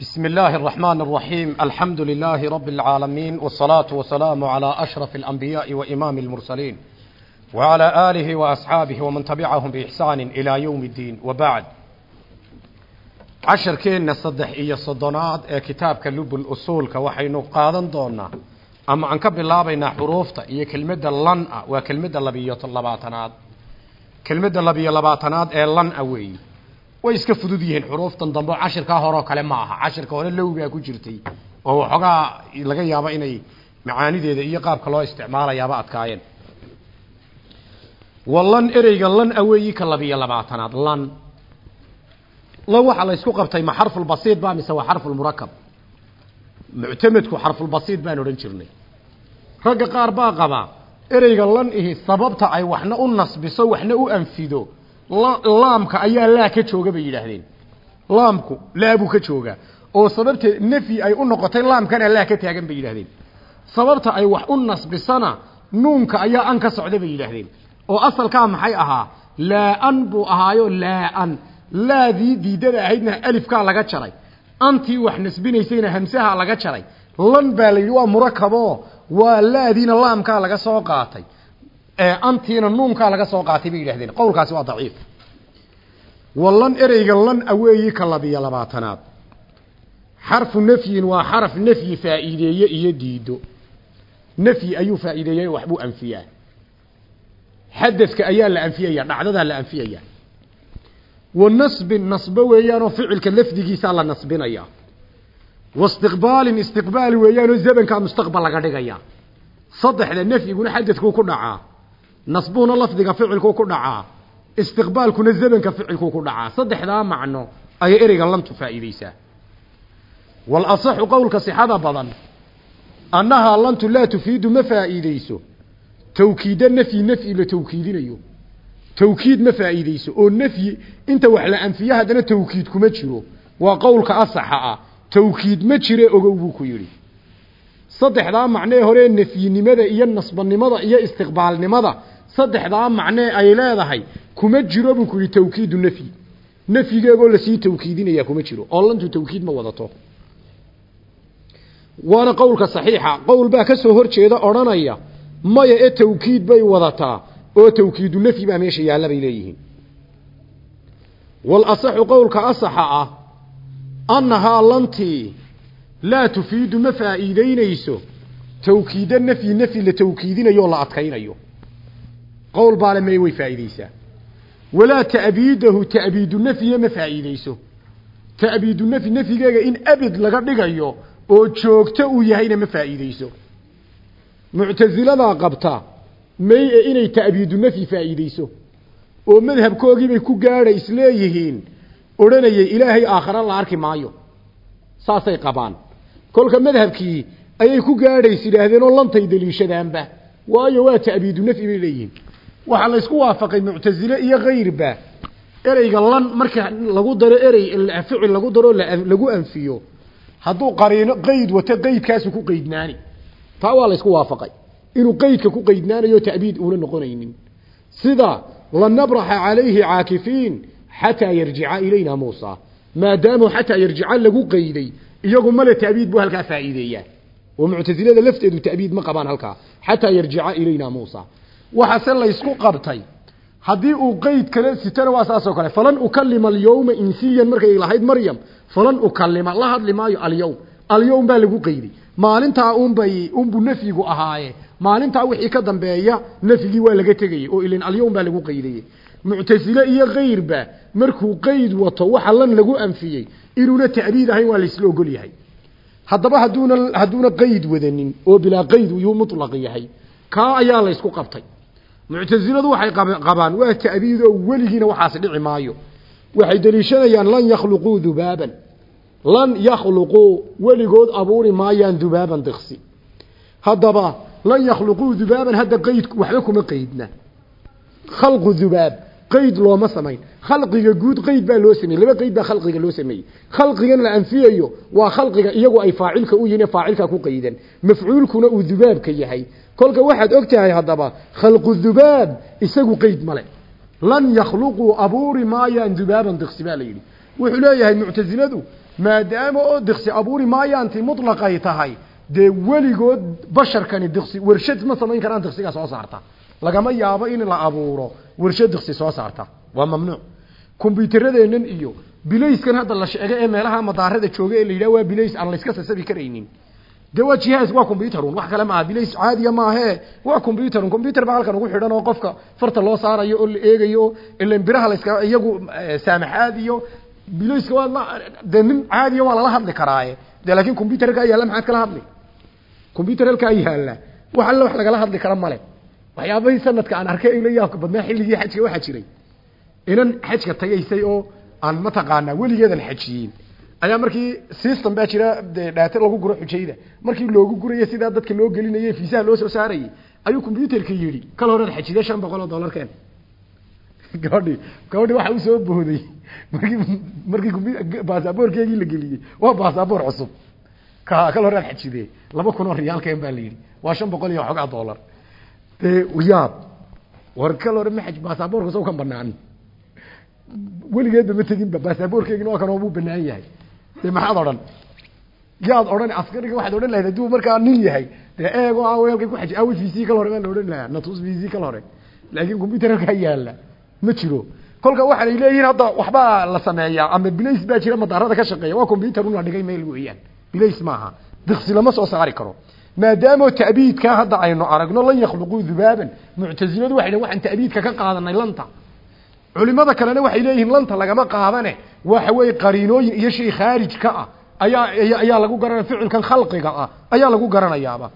بسم الله الرحمن الرحيم الحمد لله رب العالمين والصلاة والسلام على أشرف الأنبياء وإمام المرسلين وعلى آله وأصحابه ومن تبعهم بإحسان إلى يوم الدين وبعد عشر كينا صدح إيا صدنات إيا كتاب كلب الأصول كوحينو قادن دونا أما عن كب الله بين حروفتا إيا كلمة اللن وكلمة اللبية اللباتنات كلمة اللبية اللباتنات إيا لن أوي way iska fudud yihiin xuruuftan dambe cashirkaa horeo kale ma aha. Cashirka hore lowgaa ku jirtay oo waxoogaa laga yaabo inay macaanideeda iyo qaabka loo isticmaalayaaba adkaayeen. Walan ereyga lan aweeyi ka labiyo labaatanaad lan. Lan waxaa la ysku qabtay ma xarfulbasiid ba mise waa xarfulmurakab muctamedku xarfulbasiid baan odhan jirnay. Ragga qaar baa qabaa ereyga lan ihi sababta ay waxna u nasbiso waxna u anfido laamka ayaa laa ka jooga bay yidhaahdeen. Laamku laa buu ka joogaa. Oo sababta nafyi ay u noqotay laamkana laa ka taagan bay yidhahdeen sababta ay wax u nasbisana nuunka ayaa an ka socda bay yidhaahdeen. Oo asalkaa maxay ahaa? Laa-an buu ahaayo laa-an laadii diidada ahaydna alifkaa laga jaray. Antii wax nasbinaysayna hamsaha laga jaray. Lan baa la waa murakabo waa laadiina laamkaa laga soo qaatay antiina nuunkaa laga soo qaatay bay yidhahdeen. Qowlkaasi waa daciif. Walan ereyga lan aweeyi ka labiyo labaatanaad. Xarfu nafyin waa xaraf nafyi faa'iideeye iyo diido nafyi ayuu faa'iideeyey waxbuu anfiyaa. Xadadka ayaa la anfiyaya dhacdadaa la anfiyaya. Wa nasbin nasbo weeyaanoo ficilka lafdigiisaa la nasbinaya wa istiqbaalin istiqbaal weeyaanoo zamankaa mustaqbal laga dhigaya saddexda nafyiguna xadadkuu ku dhacaa nasbuhuna lafdiga ficilkuu ku dhacaa istiqbaalkuna zamanka ficilkuu ku dhacaa saddexdaa macno ayay ereyga lantu faa'iideysaa wal asaxu qowlka sixada badan annahaa lantu laa tufiidu ma faa'iideyso tawkiida nafyi nafyi la tawkiidinayo. Tawkiid ma faa'iideyso oo nafyi inta wax la anfiye haddana tawkiid kuma jiro. Waa qowlka asaxa ah tawkiid ma jire ogow buu ku yidhi. Saddexdaa macnee hore nafyinimada iyo nasbanimada iyo istiqbaalnimada saddexdaa macnee ay leedahay kuma jiro buu ku yidhi tawkiidu nafyi nafyigeegoo la sii tawkiidinaya kuma jiro. Oo lantu tawkiid ma wadato. Waana qowlka saxiixa. Qowl baa ka soo hor odhanaya maya ee tawkiid bay wadataa oo tawkiidu nafyi baa meesha yaalla bay leeyihiin. Wal asaxu qowlka asaxa ah annahaa lantii laa tufiidu ma faa'iideynayso tawkiida nafyi nafyi la tawkiidinayo la adkaynayo qowl baale may way faa'iideysaa walaa ta'biidahu ta'biidu nafyiya ma faa'iideyso ta'biidu nafyi nafyigeega in abid laga dhigayo oo joogto uu yahayna ma faa'iideyso muctasiladaa qabta may e inay ta'biidu nafyi faa'iideyso oo madhabkoogiibay ku gaadha isleeyihiin odhanayay ilaahay aakhare la arki maayo. Saasay qabaan. Kolka madhabkii ayay ku gaadhays yidhaahdeen oo lantay deliishadaanba. Waayo waa ta'biidu nafyi bay leeyihiin waxaa laysku waafaqay muctasile iyo kayrba ereyga lan marka lagu daro erey ficil lagu daro lagu anfiyo. Hadduu qariino qeyd wato qeydkaasu ku qeydnaani taa waa laysku waafaqay. Inuu qeydka ku qeydnaanayo ta'biid uuna noqonaynin. Sida lanabraxa calayhi caakifiin xataa yarjica ilayna muusa. Maadaamu xataa yarjica lagu qeyday iyagu male ta'biid buu halkaa faa'iideeyaa. Oo muctasilada lafteedu ta'biid ma qabaan halkaa. Xataa yarjica ilayna muusa waxaase laysku qabtay. Haddii uu qeyd kale sitana waa saasoo kale. Falan ukalima alyawma insiyan markay lahayd maryam falan ukalima la hadli maayo alyawm. Alyawm baa lagu qeyday. Maalintaa unbay unbuu nafyigu ahaaye. Maalintaa wixii ka dambeeya nafyigii waa laga tegayey oo ilin alyawm baa lagu qeydayey muctasile iyo kayrba markuu qeyd wato waxa lan lagu anfiyey inuuna ta'biid ahayn waa laysla ogol yahay. Haddaba hadduuna hadduuna qeyd wadanin oo bilaa qeyd yuu mutlaq yahay. Kaa ayaa laysku qabtay muctasiladu waxay qabaan waa ta'biid oo weligiina waxaasi dhici maayo. Waxay deliishanayaan lan yakhluquu dubaaban. Lan yakhluquu weligood abuuri maayaan dubaaban diqsi. Haddaba lan yakhluquu dubaaban hadda qeyd waxba kuma qeydna khalqu dubaab qeyd looma samayn. Khalqiga guud qeyd baa loo sameeyey. Laba qeyd baa khalqiga loo sameeyey. Khalqigan la anfiyayo waa khalqiga iyagu ay faacilka u yihiin faacilka ku qeydan mafcuulkuna uu dubaabka yahay. Kolka waxaad ogtahay haddaba khalqu dubaab isagu qeyd male lan yakhluquu abuuri maayaan dubaaban diqsi baa la yidhi. Wuxuu leeyahay muctasiladu maadaama oo diqsi abuuri maayaanti mutlaqay tahay dee weligood basharkani diqsi warshad ma samayn karaan diqsiga soo saarta lagama yaabo in la abuuro warshad diqsi soo saarta. Waa mamnuuc. Kombyuutaradeennan iyo bilayskan hadda la sheego ee meelaha madaarada jooga ee la waa bilays aan layska sasabi karaynin. De waa jihaas waa combyuterun wax kale maaha bilays caadiya maahe waa combyuterun combyuter baa halkan ugu xidhan oo qofka farta loo saarayo oo la eegayo ilan biraha layska iyagu saamaxaad iyo bilayska waa de nin caadiya waa lala hadli karaaye. De laakin combyuter halkaa maxaad kala hadli? Combyuter halkaa yaalla. Wax alle wax lagala hadli kara male waxyaabahii sanadka aan arkay ila yaabka badnaa xilligii xajka waxaa jiray. Inan xajka tagaysay oo aan mataqaanaa weligeedan xajiyin. Ayaa markii system baa jira dhaate lagu guro xujayda. Markii loogu guraya sidaa dadka loo gelinayay fiisaha loo soo saarayay ayuu combyuterka yidhi kal horead xajide shan boqol oo dollarkeen. Gabadhi gabadhi waxa u booday. Markii markii baasaboorkeegii la geliyey. Waa baasaboor cusub. Ka kal horead xajide laba kun oo riyaalkeen baa la yidhi. Waa shan boqol iyo xogaa dollar dee yaab war kal hore ma xaj baasaboorka soo kan banaan weligeedba ma teginba baasaboorkeegina waa kan oo buu banaan yahay. De maxaad odhan? Yaad odhan askariga waxaad odhan lahayd hadduu markaa nin yahay. Dee eego a halkay ku xaj awi vc kal hore baa la odhan lahaa natus vc kal hore laakiin combyuter halkaa yaalla ma jiro. Kolka waxaanay leeyihiin hadda waxbaa la sameeyaa ama bilays baa jira madaarada ka shaqeeya waa combyuter una dhigay meel weeyaan. Bilays maaha diqsi lama soo saari karo maadaamo ta'biidka hadda aynu aragno lan yakhluquu dubaaban. Muctasiladu waxay dhahen waxaan ta'biidka ka qaadanay lanta. Culimada kalena waxay leeyihiin lanta lagama qaadane. Waxa weeye qariinooyin iyo shay khaarij ka ah ayaa ayaa lagu garanaya ficilkan khalqiga ah ayaa lagu garanayaaba.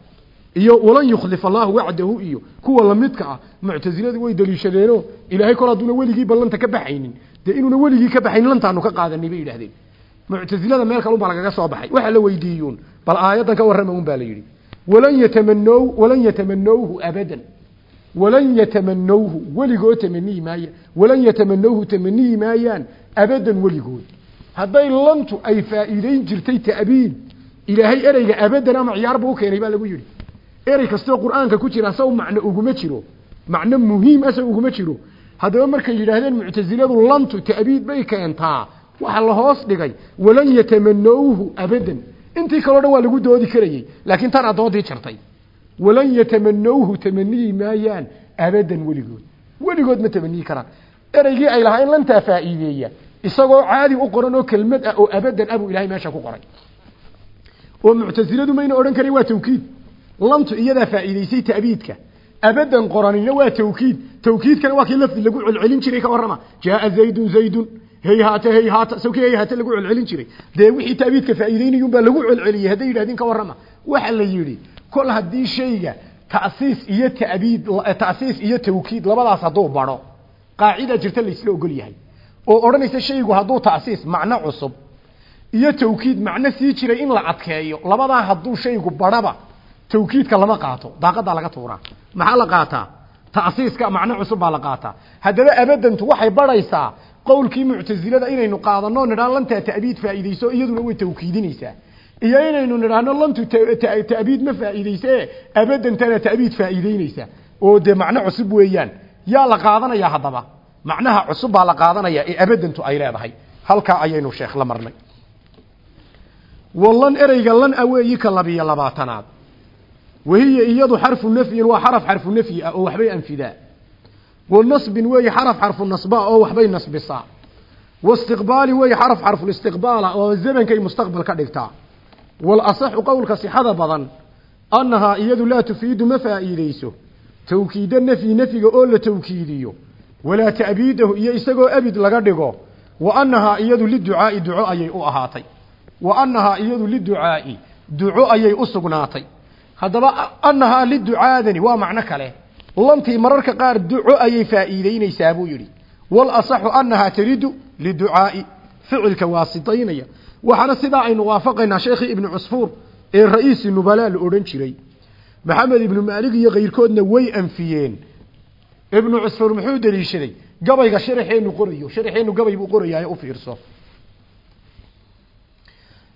Iyo walan yukhlifa allahu wacdahu iyo kuwa lamidka ah. Muctasiladu way daliishadeeno ilaahay kol hadduuna weligii ballanta ka baxaynin. Dee inuuna weligii ka baxaynin lantaanu ka qaadanay bay yidhahdeen muctasilada meel kalun baa lagaga soo baxay. Waxa la weydiiyuun bal aayaddan ka warrama baa la yidhi walan yatamanow walan yatamanowhu abadan. Walan yatamanowhu weligood tamaniyi maayaan walan yatamanowhu tamaniyi maayaan abadan weligood. Hadday lantu ay faa'iideyn jirtay ta'biid ilaahay ereyga abadan ama ciyaar buu u keenay baa lagu yidhi. Erey kastoo qur'aanka ku jira saw macno uguma jiro. Macno muhiim asa uguma jiro. Haddaba markay yidhaahdeen muctasiladu lantu ta'biid bay keentaa. Waxa la hoos dhigay. Walan yatamanowhu abadan intii kaleo dhan waa lagu doodi karayey. Laakiin tan adoodii jartay. Walan yatamanowhu tamaniyi maayaan abadan weligood. Weligood ma tamaniyi karaan. Ereygii ay lahaa in lantaa faa'iideeya. Isagoo caadi u qoran oo kelmad ah oo abadan abuu ilahay meesha ku qoray. Oo muctasiladu mayna odhan karin waa tawkiid. Lantu iyadaa faa'iideysay ta'biidka. Abadan qoranina waa tawkiid. Tawkiidkana waa kii lafdi lagu celcelin jiray ka warrama. Jaaa zaydun zaydun hayhaata hayhaata sawkii hayhaata lagu celcelin jiray. Dee wixii ta'biidka faa'iideynayun baa lagu celceliyey hadday yidhahdeen ka warrama. Waxa la yidhi kol haddii shayga ta'siis iyo ta'biid ta'siis iyo tawkiid labadaas hadduu baro qaacida jirta la isla ogol yahay. Oo odhanaysa shaygu hadduu ta'siis macno cusub iyo tawkiid macno sii jiray in la adkeeyo labadaa hadduu shaygu barhaba tawkiidka lama qaato. Daaqadaa laga tuuraa. Maxaa la qaataa? Ta'siiska macno cusub baa la qaataa. Haddaba abadantu waxay barhaysaa qowlkii muctasilada inaynu qaadano nidhaan lantaa ta'biid faa'iideyso iyaduna way tawkiidinaysaa. Iyo inaynu nidhaahno lantu ta'biid ma faa'iideyse abadantana ta'biid faa'iideynaysa oo dee macno cusub weeyaan. Yaa la qaadanaya haddaba. Macnaha cusub baa la qaadanaya ee abadantu ay leedahay. Halkaa ayaynu sheekh la marnay. Wallan ereyga lan aweeyi ka labiyo labaatanaad. Wahiya iyadu xarfu nafyin waa xaraf xarfu nafyi ah oo waxbay anfidaa wa nasbin weeye xaraf xarfu nasbaa oo waxbay nasbisaa waistiqbaalin weeye xaraf xarfulistiqbaala oo zamankay mustaqbal ka dhigtaa walasaxu qowlka sixada badan annahaa iyadu laa tufiidu ma faa'iideyso tawkiida nafyi nafyiga oo la tawkiidiyo walaa ta'biidahu iyo isagoo abid laga dhigo wa annahaa iyadu liducaa'i duco ayay u ahaatay wa annahaa iyadu liducaa'i duco ayay u sugnaatay haddaba annahaa liducaadani waa macno kale lantii mararka qaar duco ayay faa'iideynaysaa buu yidhi. Wal asaxu annahaa taridu liducaa'i ficilka waasitaynaya. Waxaana sidaa aynu waafaqaynaa sheekhii ibnu cusfuur ee ra'iisi nubalaa la odhan jiray. Maxamed ibnu maalig iyo kayrkoodna way anfiyeen. Ibnu cusfuur muxuu daliishaday gabayga sharaxeenu qorayo sharaxeenu gabay buu qorayaa u fiirso.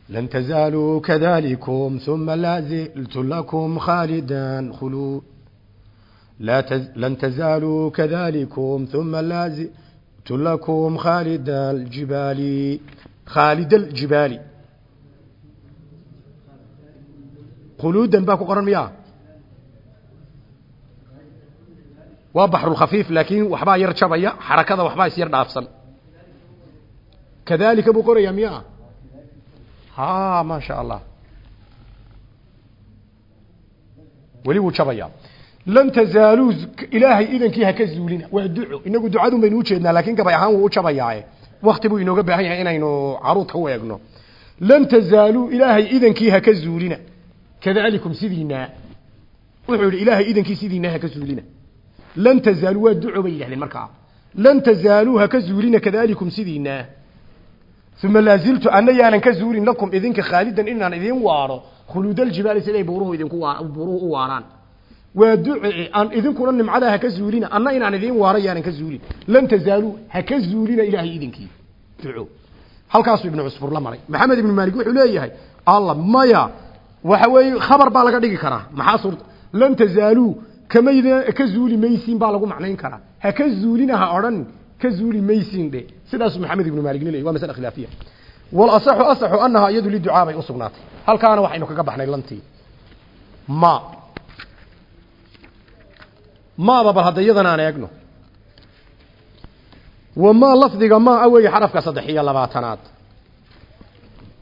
Lan tazaaluu kadalikum uma laa ziltu lakum khaalidan khuluud لا تز... لن تزالوا كذلكم ثم لازلت لكم خالد الجبال خالد الجبال خلودا باكو قرن مياه وبحر الخفيف لكن وحبا يرشبيا حركة وحبا يصير نافسا كذلك أبو قرية مياه ها ما شاء الله ولي وشبيا lan tazaaluu ilaahay idankii haka zuulina waa duco inagu ducadun baynu ujeednaa laakiin gabay ahaan wuu u jabayaaye wakti buu inooga baahan yahay inaynu caruud ka weegno lan tazaaluu ilaahay idankii haka zuulina kadalikum sidiinaa wuxuu yidhi ilaahay idankii sidiinaa haka zuulina lan tazaaluu waa duco bay yidhahdeen markaa lan tazaaluu haka zuulina kadalikum sidiinaa uma laaziltu ana ka zuulin lakum idinka khaalidan inaan idin waaro khuluudaljibaali siday buuruhu idinku buuruhu u waaraan waa duce aan idinkuna nimcada haka zuulina anna inaan idin waaro yaanan ka zuulin. Lan tazaaluu haka zuulina ilaahay idinkii. Duco. Halkaasuu ibnu cusfur la maray. Maxamed ibnu maalik wuxuu leeyahay alla maya waxa weeye khabar baa laga dhigi karaa. Maxaa suurta? Lan tazaaluu kamayda ka zuuli maysiin baa lagu macnayn karaa. Ha ka zuulina ha odhan ka zuuli maysiin dhe. Sidaasuu maxamed ibnu maalik leeyahy waa masale khilaafiya. Walasaxu asaxu annahaa iyadu liducaa bay u sugnaatay. Halkaana waxaynu kaga baxnay lantii. Ma maada bal hadda iyadan aan eegno. Wamaa lafdiga maa a weeye xarafka saddex iyo labaatanaad.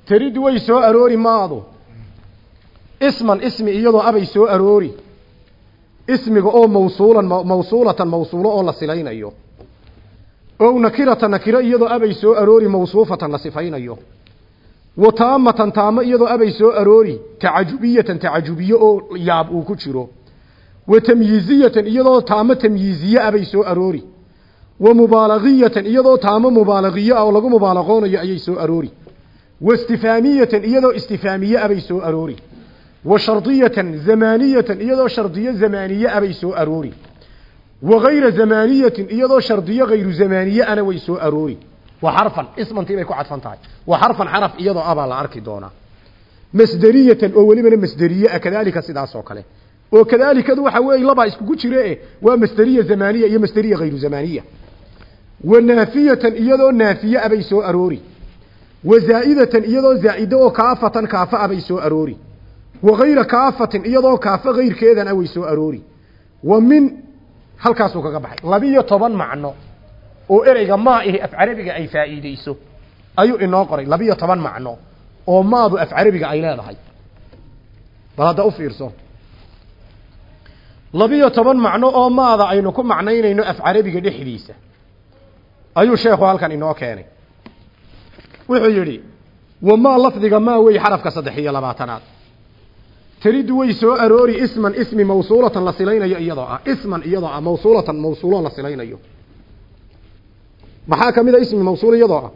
Taridu way soo aroori maadu. Isman ismi iyadoo abay soo aroori. Ismiga oo mawsuulan mawsuulatan mawsuulo oo la silaynayo. Ow nakiratan nakiro iyadoo abay soo aroori mawsuufatan la sifaynayo. Wa taamatan taamo iyadoo abay soo aroori tacajubiyatan tacajubiye oo yaab uu ku jiro wa tamyiiziyatan iyadoo taamo tamyiiziye abay soo aroori. Wa mubaalagiyatan iyadoo taamo mubaalagiye ah oo lagu mubaalaqoonayo ayay soo aroori. Wa istifaamiyatan iyadoo istifaamiye abay soo aroori. Wa shardiyatan zamaaniyatan iyadoo shardiyo zamaaniye abay soo aroori. Wa gayra zamaaniyatin iyadoo shardiyo gayru zamaaniye ana way soo aroori. Wa xarfan ismantii bay ku cadfan tahay. Wa xarfan xaraf iyadoo abaa la arki doonaa. Masderiyatan oo welibana masderiye ah sidaas oo kale oo kadaalikadu waxa weeye labaa iskugu jire waa masderiya zamaaniya iyo masderiya gayru zamaaniya wa naafiyatan iyadoo naafiye abay soo aroori. Wa zaa'idatan iyadoo zaa'ide oo kaafatan kaafa abay soo aroori. Wa gayra kaafatin iyadoo kaafa gayrkeedan away soo aroori. Wa min halkaasuu kaga baxay. Labiyo toban macno oo ereyga maa ihi af carabiga ay faa'iideyso ayuu inoo qoray. Labiyo toban macno oo maadu af carabiga ay leedahay. Bal hadda u fiirso labiyo toban macno oo maada aynu ku macnaynayno af carabiga dhexdiisa. Ayuu sheekhu halkan inoo keenay. Wuxuu yidhi wamaa lafdiga maa wey xarafka saddex iyo labaatanaad. Telidu way soo aroori isman ismi mawsuulatan la silaynayo iyadoo ah isman iyadoo ah mawsuulatan mawsuulo la silaynayo. Maxaa ka mid a ismi mawsuul iyadoo ah?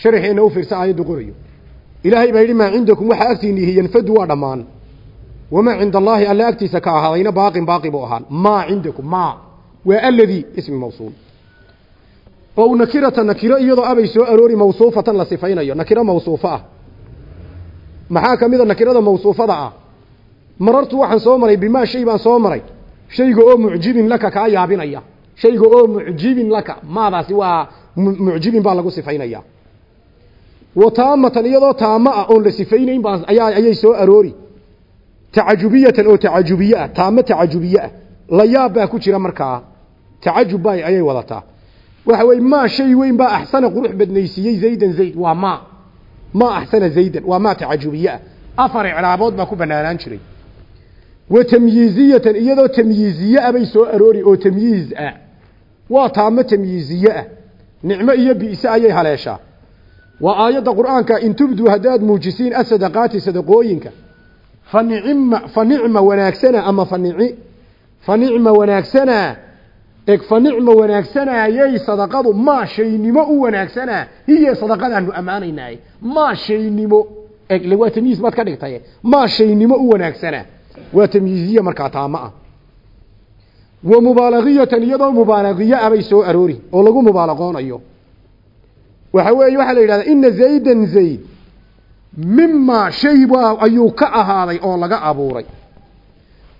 Sharxeena u fiirsa aayaddu qorayo. Ilaahay baa yidhi maa cindakum waxaa agtiini ihi yanfadu waa dhammaan wamaa cinda allaahi alla agtiisa ka ahaadayna baaqin baaqi buu ahaan maa cindakum maa waa aladii ismi mawsuul oo nakirata nakiro iyadoo abay soo aroori mawsuufatan la sifaynayo nakiro mawsuufo ah maxaa ka mid a nakirada mawsuufada ah marartu waxaan soo maray bimaa shay baan soo maray shayga oo mucjibin laka kaa yaabinaya shayga oo mucjibin laka maadaasi waa mucjibin baa lagu sifaynaya wa taamatan iyadoo taamo ah oon la sifaynayn baa ayay soo aroori tacajubiyatan oo tacajubiye ah taamo tacajubiye ah la yaab baa ku jira markaa. Tacajub baa ayay wadataa. Waxa weeye maa shay weyn baa axsana qurux badnaysiiyey zaydan zayd. Waa maa ma axsana zaydan. Waa maa tacajubiye ah afar icraabood baa ku banaanaan jiray. Wa tamyiiziyatan iyadoo tamyiiziye ah bay soo aroori oo tamyiiz ah. Waa taamo tamyiiziye ah nicmo iyo bi'se ayay haleeshaa. Waa aayadda qur'aanka in tubduu haddaad muujisiin asadaqaati sadaqooyinka fa nicma fa nicma wanaagsana ama fa nici fa nicma wanaagsana eg fa nicma wanaagsanayay sadaqadu maa shaynimo u wanaagsanaa hiya sadaqadaanu ammaanaynay maa shaynimo eg waa tamyiis baad ka dhigtay. Maa shaynimo u wanaagsanaa waa tamyiiziye markaa taamo ah wa mubaalagiyatan iyadoo mubaalagiye abay soo aroori oo lagu mubaalaqoonayo waxa weeye waxaa la yidhahdaa ina zaydan zayd mimaa shay baa ayuu ka ahaaday oo laga abuuray.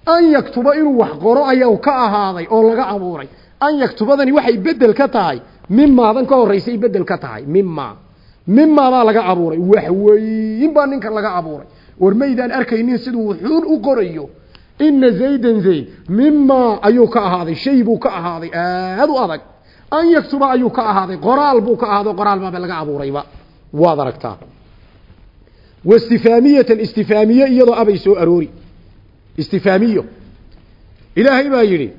An yaktuba inuu wax qoro ayuu ka ahaaday oo laga abuuray. An yaktubadani waxay bedel ka tahay. Mimaadan ka horeysay bedel ka tahay. Mima mimaa baa laga abuuray. Wax weyn baa ninkan laga abuuray. War maydaan arkaynin siduu wuxuun u qorayo. Ina zaydan zayd mima ayuu ka ahaaday. Shay buu ka ahaaday. Aad u adag. An yaktuba ayuu ka ahaaday. Qoraal buu ka ahaaday. Qoraal baaba laga abuurayba. Waad aragtaa wastifaamiyatan istifaamiye iyadoo abay soo aroori. istifaamiyo ilaahay baa yidhi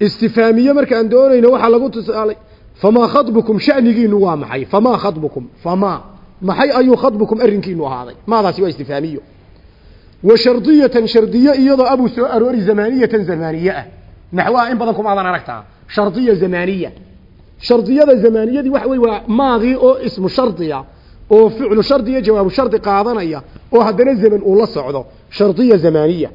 istifaamiye markaan doonayno waxaa lagu tusaalay famaa khadbukum shanigiinu waa maxay? famaa khadbukum famaa maxay ayuu khadbukum arrinkiinu ahaaday? maadaasi waa istifaamiyo wa shardiyatan shardiye iyadoo abuu soo aroori zamaaniyatan zamaaniye ah. naxwaha in badan kumaadan aragtaa. shardiya zamaaniya shardiyada zamaaniyadii waxa wey waa maadii oo ismu shardiya oo ficlu shardiya jawaabu shardi qaadanaya oo haddana zaman uu la socdo shardiya zamaaniya.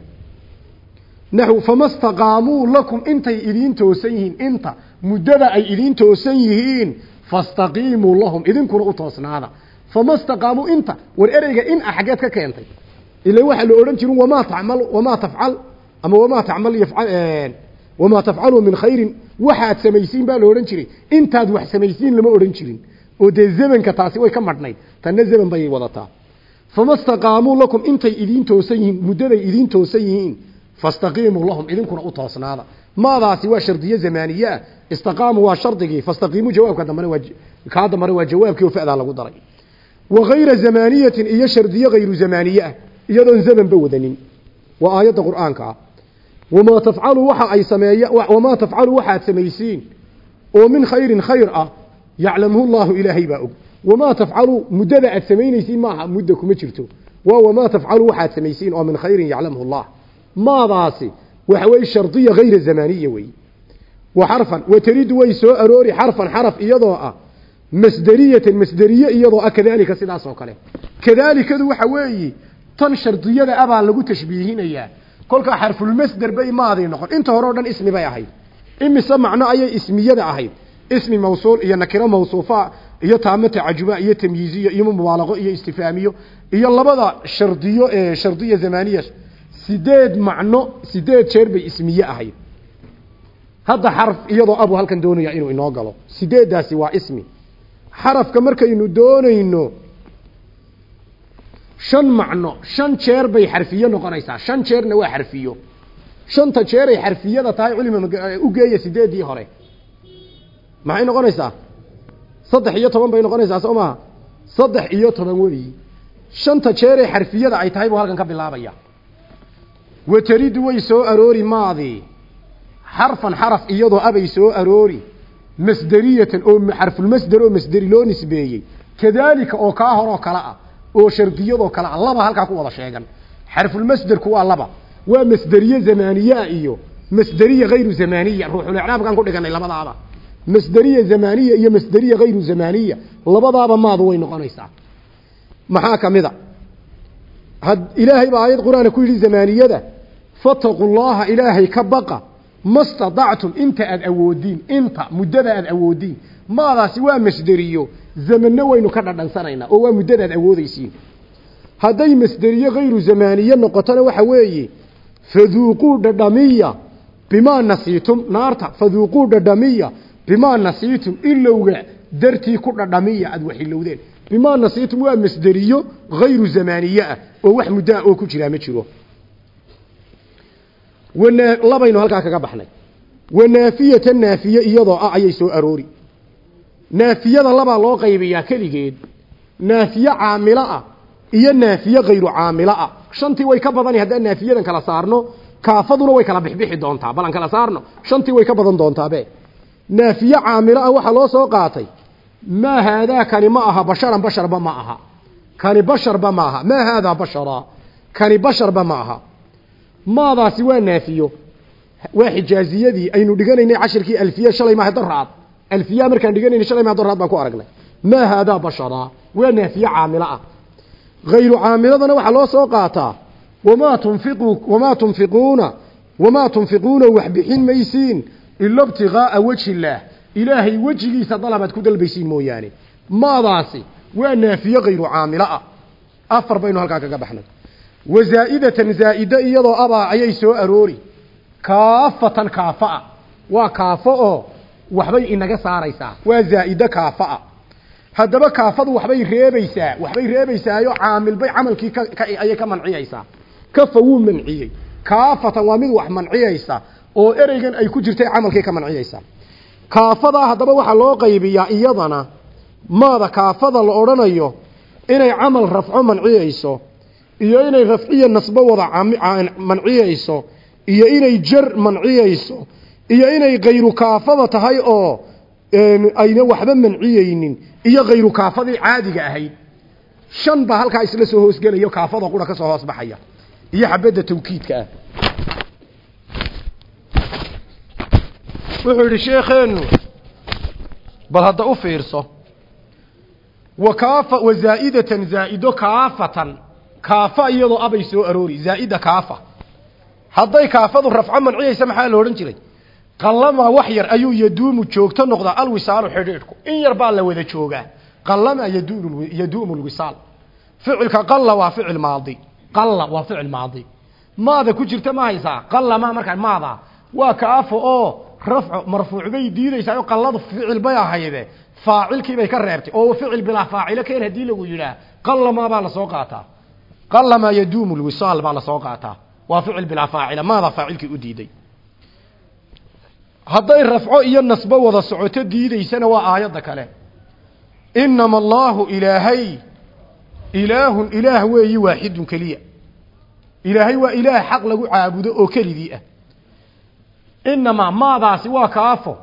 Naxw fama staqaamuu lakum intay idiin toosan yihiin. Inta muddada ay idiin toosan yihiin fastaqiimuu lahum idinkuna u toosnaada. Fama staqaamuu inta war ereyga in a xaggeed ka keentay. Ila waxaa la odhan jirin wamaa tacmal wamaa tafcal ama wamaa tacmal yafcal wamaa tafcaluu min khayrin. Waxaad samaysiin baa la odhan jiray. Intaad wax samaysiin lama odhan jirin oo dee zamanka taasi way ka madhnayd tanna zaman bay wadataa. Fama staqaamuu lakum intay idiin toosan yihiin muddaday idiin toosan yihiin fastaqiimuu lahum idinkuna u toosnaada. Maadaasi waa shardiye zamaaniye ah. Istaqaamu waa shardigii fastaqiimuu jawaabka dambana waa kaa dambana waa jawaabkii oo fa'daa lagu daray. Wa hayra zamaaniyatin iyo shardiye hayru zamaaniye ah iyadoon zamanba wadanin. Waa aayadda qur'aanka ah. Wamaa tafcalu waxa ay sameeya wamaa tafcalu waxaad samaysiin oo min khayrin khayr ah yaclamhu llahu ilaahay baa og. Wamaa tafcalu muddada aad samaynaysiin maaha mudda kuma jirto. Waa wamaa tafcalu waxaad samaysiin oo min khayrin yaclamhu llah maadaasi waxa weeye shardiya hayra zamaaniya wey wa xarfan wataridu way soo aroori xarfan xaraf iyadoo ah masderiyatan masderiye iyadoo ah kadaalika sidaas oo kale. Kadaalikadu waxa weeyi tan shardiyada abaa lagu tashbiihinayaa. Kolkaa xarfulmasder bay maadii noqon. Inta hore o dhan ismi bay ahayd. Imise ismi mawsuul iyo nakiro mawsuufa iyo taamo tacajuba iyo tamyiiziyo iyo mubaalaqo iyo istifaamiyo iyo labada shardiyo ee shardiya zamaaniya sideed macno sideed jeer bay ismiye ahayd hadda xaraf iyadoo abu halkan doonaya inuu inoo galo. Sideeddaasi waa ismi. Xarafka markaynu doonayno shan macno shan jeer bay xarfiyo noqonaysaa. Shan jeerna waa xarfiyo. Shanta jeeray xarfiyada tahay culima u geeya sideeddii hore maxay noqonaysaa? Saddex iyo toban bay noqonaysaa soo maha saddex iyo toban weyi shanta jeeray xarfiyada ay tahay buu halkan ka bilaabaya. Wataridu way soo aroori maadii xarfan xaraf iyadoo abay soo aroori. Masderiyatan oo xarfulmasder oo masderi loo nisbeeyey. Kadaalika oo kaa horoo kale ah oo shardiyadoo kale ah laba halkaa ku wada sheegan. Xarfulmasderku waa laba. Waa masderiye zamaaniyaa iyo masderiye hayru zamaaniya ruuxulicraabkaan ku dhiganay labadaaba masderiye zamaaniya iyo masderiye hayru zamaaniya labadaaba maadu way noqonaysaa. Maxaa ka mid a ilaahay baa aayad qur'aana ku yidhi zamaaniyada fataquu llaha ilaahay ka baqa ma stadactum inta aada awoodiin inta muddada aada awoodiin maadaasi waa masderiyo zamanno waynu ka dhadhansanaynaa oo waa muddada aad awoodeysiin hadday masderiye hayru zamaaniye noqotona waxa bimaa nasiitum ilowga dartii ku dhadhamiya aada waxilowdeen bimaa nasiitum waa masderiyo hayru zamaaniye ah oo wax muddo ah oo ku jiraa ma jiro labaynu halkaa kaga baxnay wanaafiyatan naafiye iyadoo ah ayay soo aroori naafiyada labaa loo qaybiyaa keligeed naafiye caamilo ah iyo naafiye hayru caamilo ah shantii way ka badani haddaan naafiyadan kala saarno kaafaduna way kala bixbixi doontaa balan kala saarno shantii way ka badan doontaabe naafiye caamilo ah waxaa loo soo qaatay. Maa haadaa kani ma aha basharan basharba ma aha. Kani basharba ma aha. Maa haadaa bashara kani basharba ma aha. Maadaasi waa naafiyo? Waa xijaaziyadii aynu dhiganaynay cashirkii alfiye shalay maaha daraad alfiya markaan dhiganaynay shalay maaha daraad baan ku aragnay. Maa haadaa bashara waa naafiye caamilo ah. Hayru caamiladana waxaa loo soo qaataa. Wamaa tunfiqu wamaa tunfiquuna wamaa tunfiquuna wax bixin maysiin ila ibtigaaa wajhi illaah. Ilaahay wejigiisa dalabaad ku dalbaysiin mooyaane. Maadaasi waa naafiye hayru caamilo ah. Afar baynu halkaa kaga baxnay. Wazaa'idatan zaa'ide iyadoo abaa ayay soo aroori. Kaafatan kaafa'a waa kaafo oo waxbay inaga saaraysaa. Waa zaa'ide kaafa'a haddaba kaafadu waxbay reebaysaa. Waxbay reebaysaayo caamil bay camalkii ka ayay ka manciyaysaa. Kafa wuu manciyey. Kaafatan waa mid wax manciyaysa oo ereygan ay ku jirtay camalkii ka manciyaysaa kaafadaa haddaba waxaa loo qaybiyaa iyadana maada kaafada la odhanayo inay camal rafco manciyayso iyo inay rafciya nasbo wada manciyayso iyo inay jar manciyayso iyo inay kayru kaafada tahay oo ayna waxba manciyeynin iyo kayru kaafadii caadiga ahayd shan baa halkaa isla soo hoosgelayo kaafada qura ka soo hoos baxaya iyo xabadda tawkiidka ah wuxuu yidhi sheekheenu bal hadda u fiirso. Wa kaafa wa zaa'idatan zaa'ido kaafatan. Kaafa iyadoo abay soo aroori zaa'ida kaafa. Hadday kaafadu rafco manciyaysa maxaa la odhan jiray? Qallama wax yar ayuu yaduumu joogto noqdaa alwisaalu xidhiidhku. In yar baa la wada joogaa. Qallama yaduumu yaduumu lwisaal ficilka qalla waa ficil maadi. Qalla waa ficil maadi. Maada ku jirta ma haysaa? Qallama markaa maada. Waa kaafo oo rafco marfuuc bay diidaysaa oo qalladu ficil bay ahayde faacilkii bay ka reebtay oo ficil bilaa faacilo keen haddii lagu yidhaah qallama baa la soo qaataa qallama yaduumu lwisaal baa la soo qaataa waa ficil bilaa faacila maada faacilkii u diiday hadday rafco iyo nasbo wada socoto diidaysana waa aayadda kale inama allaahu ilaahay ilaahun ilaah weeyi waaxidun keliya ilaahay waa ilaah xaq lagu caabudo oo keligii ah inamaa maadaasi waa kaafo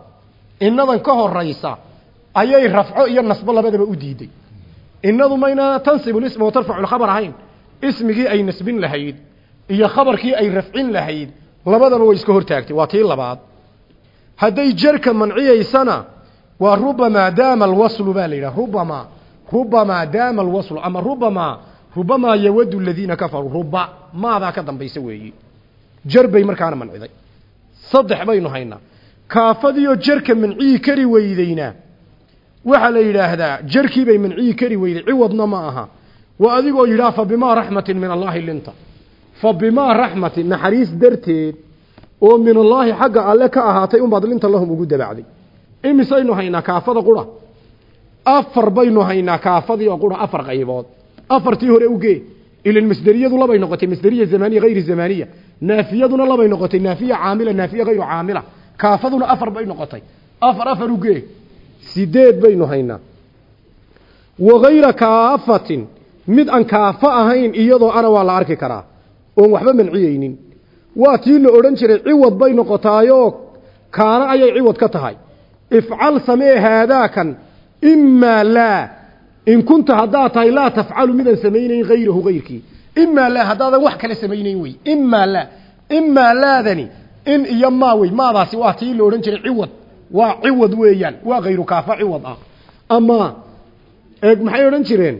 inadan ka horaysa ayay rafco iyo nasbo labadaba u diiday inadu mayna tansibu lisma wa tarfacu lkhabar ahayn ismigii ay nasbin lahayd iyo khabarkii ay rafcin lahayd labadaba way iska hortaagtay waa tii labaad hadday jerka manciyaysana waa rubamaa daama alwaslu baa la yidhaha rubamaa rubamaa daama alwaslu ama rubamaa rubamaa yawadu aladiina kafaruu ruba maadaa ka dambaysa weeyi jer bay markaana manciday saddex baynu haynaa. Kaafadiioo jerka manciyi kari weydeyna waxaa la yidhaahdaa jerkii bay manciyi kari weyday ciwadna ma aha. Waa adigoo yidhaha fa bimaa raxmatin min allaahi linta. Fa bimaa raxmatin naxariis darteed oo min allaahi xagga alle ka ahaatay unbaad linta lahum ugu dabacday. Imisaynu haynaa kaafada qura. Afar baynu haynaa kaafadii oo qura afar qaybood. Afartii hore ugee ilan masderiyadu labay noqotay masderiya zamaniya hayri zamaniya naafiyaduna labay noqotay naafiya caamila naafiya hayru caamila kaafaduna afar bay noqotay afar afar ugee sideed baynu haynaa wa hayra kaafatin mid aan kaafo ahayn iyadoo ana waa la arki karaa oon waxba manciyeynin waa tii la odhan jiray ciwad bay noqotaayoo kaana ayay ciwad ka tahay ifcal samee haadaakan imaa laa in kunta haddaad tahay laa tafcalu midaan samaynayn hayrahu hayrkii imaa laa haddaadan wax kale samaynayn wey. Imaa laa imaa laadani in iyo maa wey. Maadaasi waa tii la odhan jiray ciwad. Waa ciwad weeyaan. Waa hayru kaafa ciwad ah. Ama eeg maxay odhan jireen?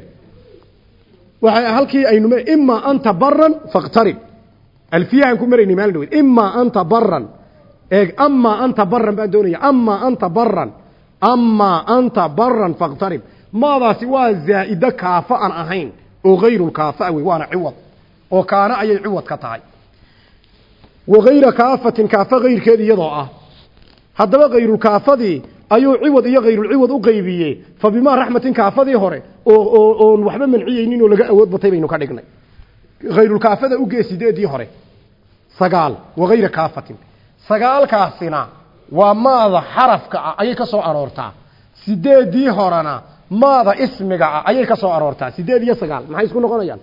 Waxay halkii aynu imaa anta baran fakhtarib alfiyahan ku maraynay maalin dhaweyd imaa anta baran eeg amaa anta baran baan doonaya. Amaa anta baran amaa anta baran fakhtarib maadaasi waa zaa'ide kaafa aan ahayn oo hayrulkaafa wey waana ciwad oo kaana ayay ciwad ka tahay. Wa hayra kaafatin kaafa hayrkeed iyadoo ah. Haddaba hayrulkaafadii ayuu ciwad iyo hayrulciwad u qaybiye fa bimaa raxmatin kaafadii hore oo oon waxba manciyeynin oo laga awood batay baynu ka dhignay. Hayrulkaafada ugee sideedii hore sagaal wa hayra kaafatin. Sagaalkaasina waa maada xarafka ah ayay ka soo aroortaa. Sideedii horena maada ismiga ah ayay ka soo aroortaa. Sideed iyo sagaal maxay isku noqonayaan?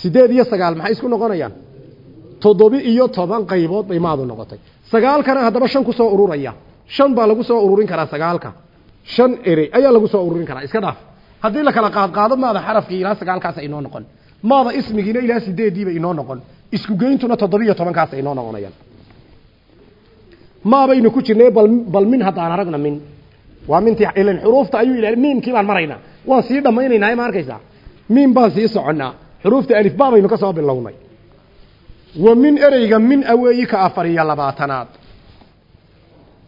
Sideed iyo sagaal maxay isku noqonayaan? Toddobi iyo toban qaybood bay maadu noqotay. Sagaalkana haddaba shan ku soo ururaya. Shan baa lagu soo ururin karaa sagaalka. Shan ere ayaa lagu soo ururin karaa. Iska dhaaf. Haddii la kala qaadqaado maada xarafkii ilaa sagaalkaasa inoo noqon. Maada ismigiina ilaa sideediiba inoo noqon. Isku geyntuna toddobiiyo tobankaasa inoo noqonayaan. Maabaynu ku jirnay bal bal min haddaan aragna min waa mintii ilan xuruufta ayuu ilaali miimkii baan maraynaa waan sii dhammaynaynaa ma miim baan sii soconnaa xuruufta alif ba baynu ka soo bilownay. Wa min ereyga min aweeyi ka afar iyo labaatanaad.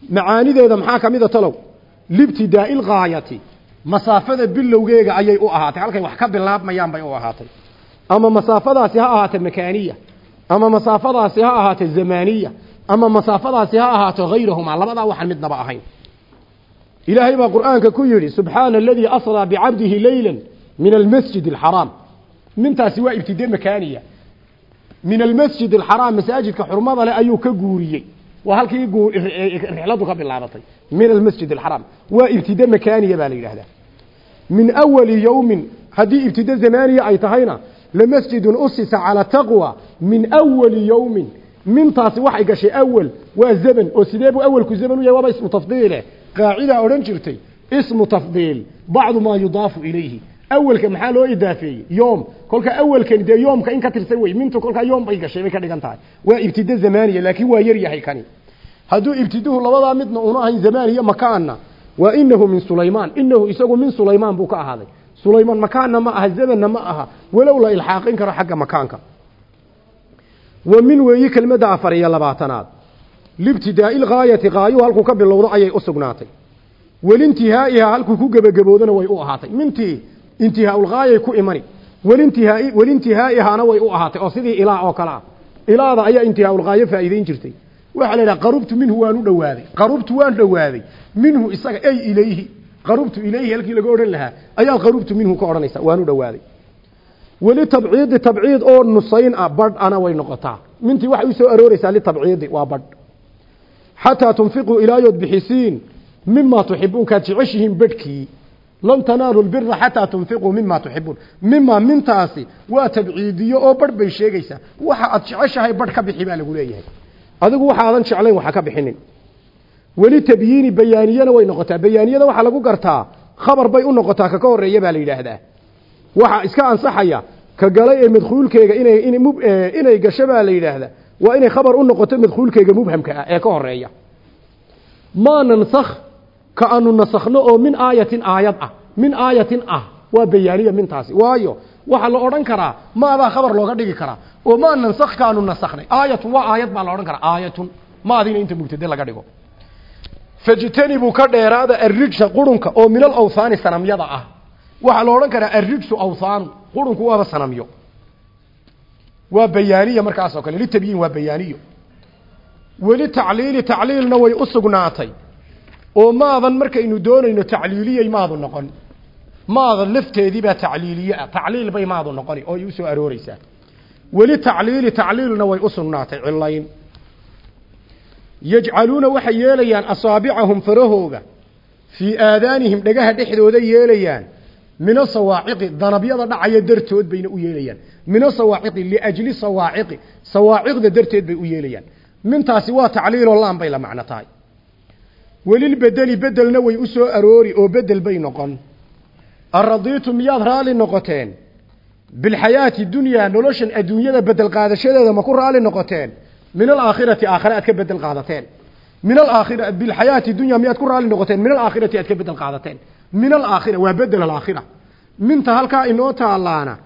Macaanideeda maxaa ka mida talow? Libtidaa'i lgaayati masaafada bilowgeega ayay u ahaatay. Halkay wax ka bilaabmayaan bay u ahaatay. Ama masaafadaasi ha ahaato makaaniya. Ama masaafadaasi ha ahaato zamaniya ama masaafadaasi ha ahaato hayrahumaa labadaa waxaan midnaba ahayn ilaahay baa qur'aanka ku yidhi subxaana aladii asraa bicabdihi leyla min almasjid alxaraam mintaasi waa ibtide makaaniya. Min almasjid alxaraam masaajidka xurmada leh ayuu ka guuriyey. Waa halkii rixladu ka bilaabatay. Min almasjid alxaraam waa ibtide makaaniya baa la yidhaahdaa. Min awali yowmin haddii ibtide zamaaniya ay tahayna lamasjidun usisa cala taqwa min awali yowmin mintaasi waxay gashay awal qaacidaa odhan jirtay ismu tafdiil bacdu maa yudaafu ilayhi. Awelka maxaa loo idaafeeyey? Yoom. Kolka awelkani dee yoomka in ka tirsan wey mintu kolkaa yoom bay gashay bay ka dhigan tahay. Waa ibtide zamaniya laakiin waa yar yahay kani. Hadduu ibtiduhu labadaa midna una ahayn zamaaniya makaanna waa inahu min sulaymaan. Inahu isagu min sulaymaan buu ka ahaaday. Sulaymaan makaanna ma aha zamanna ma aha. Walow la ilxaaqin karo xagga makaanka. Wa min weeyi libtidaa'i lgaayati qaayuhu halkuu ka bilowdo ayay u sugnaatay. Walintihaa'ihaa halkuu ku gebagaboodona way u ahaatay. Mintii intihaaulgaayay ku imani. Walintihaai walintihaa'ihaana way u ahaatay oo sidii ilaa oo kale ah. Ilaada ayaa intihaaulgaayo faa'iideyn jirtay. Waxaa la yidhaha qarubtu minhu waan u dhowaaday qarubtu waan dhowaaday minhu isaga ay ilayhi. Qarubtu ilayhi halkii laga odhan lahaa ayaad qarubtu minhu ka odhanaysaa. Waan u dhowaaday weli tabciidi tabciid oo nusayn ah badh ana way noqotaa. Mintii waxay u soo arooreysaa litabciidi waa badh xataa tunfiquu ilaayood bixisiin mimaa tuxibuun kaad jeceshihiin badhkii lan tanaalu lbira xataa tunfiquu mima tuxibuun mima mintaasi waa tabciidiyo oo badh bay sheegaysaa waxa aad jeceshahay badh ka bixi baa lagu leeyahay adigu waxa aadan jeclayn waxa ka bixinin weli tabyiini bayaaniyana way noqotaa bayaaniyada waxaa lagu gartaa khabar bay u noqotaa ka ka horreeya baa la yidhaahdaa waxaa iska ansaxaya ka galay ee madkhuulkeega inay baa la waa inay khabar u noqoto madkhuulkeega mubhamka ah ee ka horreeya maa nansakh ka aanu nasakhno oo min aayatin aayad ah. Min aayatin ah waa bayaaniya mintaasi. Waayo waxaa la odhan karaa maadaa khabar looga dhigi karaa. Oo maa nansakh kaanu nasakhnay. Aayatun waa aayad baa la odhan karaa. Aayatun maadina inta mubtade laga dhigo. Fajtanibuu ka dheeraada arrijsa qurunka oo min alawhaani sanamyada ah. Waxaa la odhan karaa arrijsu awhaanu qurunku waaba sanamyo waa bayaaniya markaas oo kale. Litabyiin waa bayaaniyo. Weli tacliili tacliilna way u sugnaatay. Oo maadan markaynu doonayno tacliiliyey maadu noqon. Maada lafteediibaa tacliiliye ah. Tacliil bay maadu noqoni oo ay u soo arooreysaa weli tacliili tacliilna way u sugnaatay cilayn yajcaluuna waxay yeelayaan asaabicahum farahooga. Fii aadaanihim dhagaha dhexdooda yeelayaan min asawaaciqi danabyada dhacaya dartood bayna u yeelayaan. Min asawaaciqi liajli sawaaciqi sawaaciqda darteed bay u yeelayaan. Mintaasi waa tacliiloo laan bay la macno tahay. Welilbedeli bedelna way u soo aroori oo bedel bay noqon. Aradiitu miyaad raali noqoteen? Bilxayaati dunyaa noloshan adduunyada bedel qaadashadeeda ma ku raali noqoteen? Min alaakhirati aakhire aad ka bedel qaadateen. Min alaakhira bilxayaati dunya miyaad ku raali noqoteen? Min alaakhirati aad bedel qaadateen min alaakhira waa bedel alaakhira minta halkaa inoo taalaana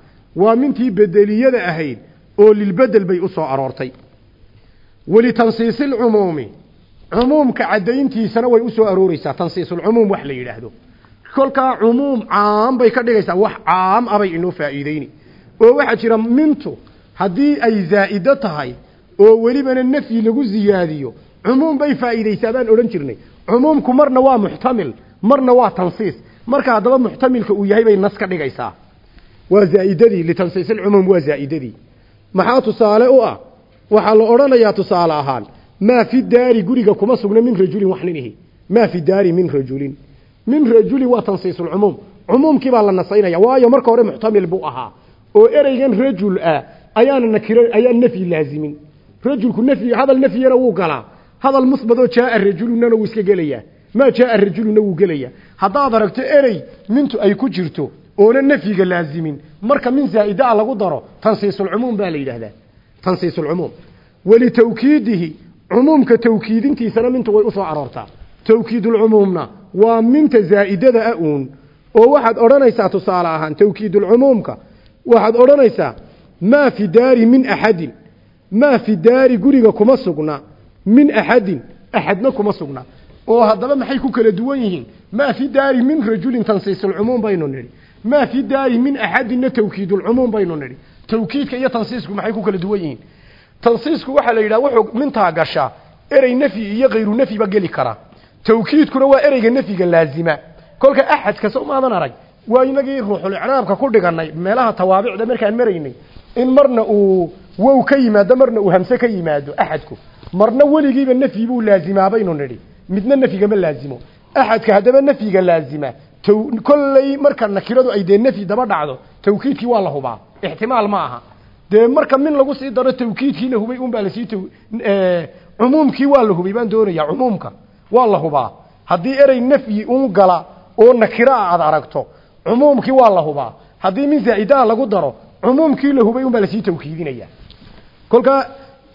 waa mintii bedeliyada ahayd oo lilbedel bay u soo aroortay. Walitansiisi lcumuumi cumuumka caddayntiisana way u soo arooreysaa tansiisulcumuum wax la yidhaahdo. Kolkaa cumuum caam bay ka dhigaysaa wax caam ah bay inoo faa'iideyni oo waxaa jira mintu haddii ay zaa'ido tahay oo welibana nafyi lagu ziyaadiyo cumuum bay faa'iideysaa baan odhan jirnay. Cumuumku marna waa muxtamil marna waa tansiis. Marka haddaba muxtamilka uu yahay bay nas ka dhigaysaa. Waa zaa'idadii litansiis alcumuum waa zaa'idadii. Maxaa tusaale u ah? Waxaa la odhanayaa tusaale ahaan maa fi daari guriga kuma sugna min rajulin wax ninihi. Maa fi daari min rajulin. Min rajulin waa tansiisulcumuum cumuumkii baa la nasaynaya waayo marka hore muxtamil buu ahaa. Oo ereygan rajul ah ayaana nakiro ayaan nafyi laazimin. Rajulku nafyi hadal nafyina wuu galaa. Hadal musbadoo jaaa rajulunana wuu iska gelayaa maa jaaa rajuluna wuu gelayaa haddaad aragto erey mintu ay ku jirto oona nafyiga laazimin? Marka min zaa'idaa lagu daro tansiisulcumuum baa la yidhaahdaa. Tansiisulcumuum walitawkiidihi cumuumka tawkiidintiisana mintu way u soo aroortaa. Tawkiidulcumuumna waa minta zaa'idada a uun. Oo waxaad odhanaysaa tusaale ahaan tawkiidulcumuumka waxaad odhanaysaa maa fi daari min axadin? Maa fi daari guriga kuma sugna? Min axadin axadna kuma sugna oo haddaba maxay ku kala duwan yihiin? Maa fi daari min rajulin tansiisulcumuum baynu nidhi. Maa fi daari min axadinna tawkiidulcumuum baynu nidhi. Tawkiidka iyo tansiisku maxay ku kala duwan yihiin? Tansiisku waxaa la yidhaha wuxuu mintaa gashaa erey nafyi iyo kayru nafyiba geli karaa tawkiidkuna waa ereyga nafyiga laazima. Kolka axadka soo maadan arag waa inagii ruuxul icraabka ku dhiganay meelaha tawaabicda markaan maraynay in marna uu wow ka yimaado marna uu hamse ka yimaado axadku. Marna weligiiba nafyi buu laazimaa baynu nidhi midna nafyiga ma laazimo. Axadka haddaba nafyiga laazima. Kolley marka nakiradu ay dee nafyi daba dhacdo tawkiidkii waa la hubaa. Ixtimaal ma aha. Dee marka min lagu sii daro tawkiidkii la hubay unbaa la sii cumuumkii waa la hubay baan doonaya cumuumka waa la hubaa. Haddii erey nafyi un gala oo nakiro ah aad aragto cumuumkii waa la hubaa. Haddii min zaa'idaa lagu daro cumuumkii la hubay unbaa la sii tawkiidinaya. Kolkaa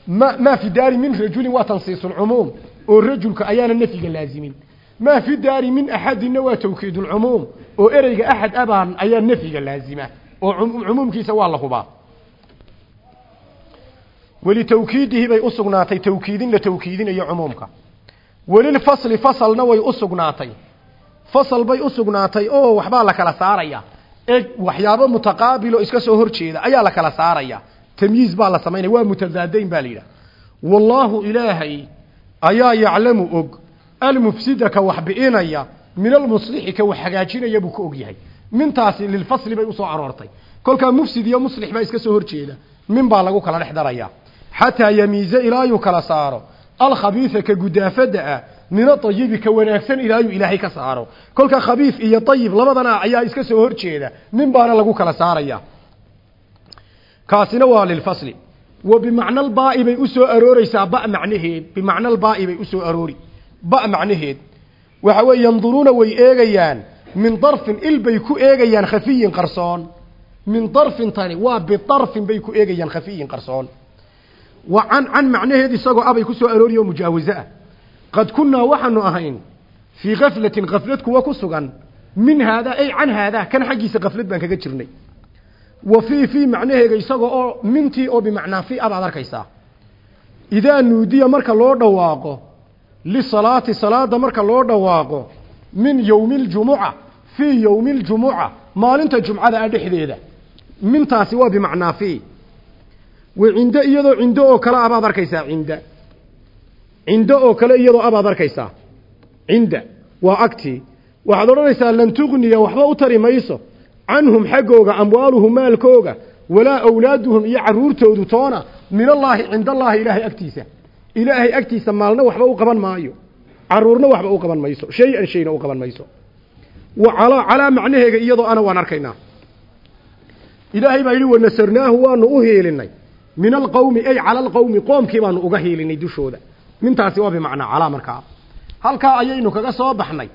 ma maa fi daari min rajulin waa tansiisulcumuum oo rajulka ayaana nafyiga laazimin. Maa fi daari min axadinna waa tawkiidulcumuum oo ereyga axad abaan ayaa nafyiga laazima oo cumuumkiisa waa la hubaa. Welitawkiidihi bay u sugnaatay tawkiidin la tawkiidinayo cumuumka. Welilfasli fasalna way u sugnaatay. Fasal bay u sugnaatay oo waxbaa la kala saaraya. Eg waxyaabo mutaqaabilo iska soo hor jeeda ayaa la kala saaraya. Tamyiiz baa la samaynaya waa mutadaadayn baa la yidhaha. Wallaahu ilaahay ayaa yaclamu og almufsida ka wax bi'inaya min almuslixi ka wax hagaajinaya buu ka og yahay. Mintaasi lilfasli bay u soo aroortay. Kolkaa mufsid iyo muslix baa iska soo hor jeeda min baa lagu kala dhex daraya. Xataa yamiize ilaayuu kala saaro. Alkhabiisa ka gudaafada ah min aayibi ka wanaagsan ilaayuu ilaahay ka saaro. Kolka khabiis iyo ayib labadana ayaa iska soo hor jeeda min baana lagu kala saaraya. Kaasina waa lilfasli bimacna albaai bay u soo arooreysaa ba macnaheed. Bimacna albaai bay u soo aroori. Ba macnaheed. Waxa weeye yanduruuna way eegayaan. Min darfin il bay ku eegayaan khafiyin qarsoon. Min darfin tani waa bidarfin bay ku eegayaan khafiyin qarsoon. Wa can can macnaheed isagoo abay ku soo arooriy oo mujaawaze ah qad kunnaa waxaanu ahayn fii kaflatin kaflad kuwa ku sugan. Min haadaa ay can haadaa kan xaggiisa kaflad baan kaga jirnay fii fii macnaheega isaga oo mintii oo bimacnaa fi abaad arkaysaa. Idaa nuudiya marka loo dhawaaqo lisalaati salaada marka loo dhawaaqo min yowmi ljumuca fii yowmi ljumuca maalinta jumcada ah dhexdeeda mintaasi waa bimacnaa fi. Wa cinde iyadoo cindo oo kale abaad arkaysaa cinda. Cindo oo kale iyadoo abaad arkaysaa cinda. Waa agtii waxaad odhanaysaa lan tugniya waxba u tari mayso canhum xaggooga amwaaluhum maalkooga walaa awlaaduhum iyo caruurtoodu toona min allaahi cinda allaahi ilaahay agtiisa. Ilaahay agtiisa maalna waxba u qaban maayo. Caruurna waxba u qaban mayso. Shay-an shayna u qaban mayso. Calaa macnaheega iyadoo ana waan arkaynaa. Ilaahay baa yidhi wanasarnaahu waanu u hiilinay min alqowmi ay cala alqowmi qoomkii baanu uga hiilinay dushooda. Mintaasi waa bimacnaa calaa markaa. Halkaa ayaynu kaga soo baxnay.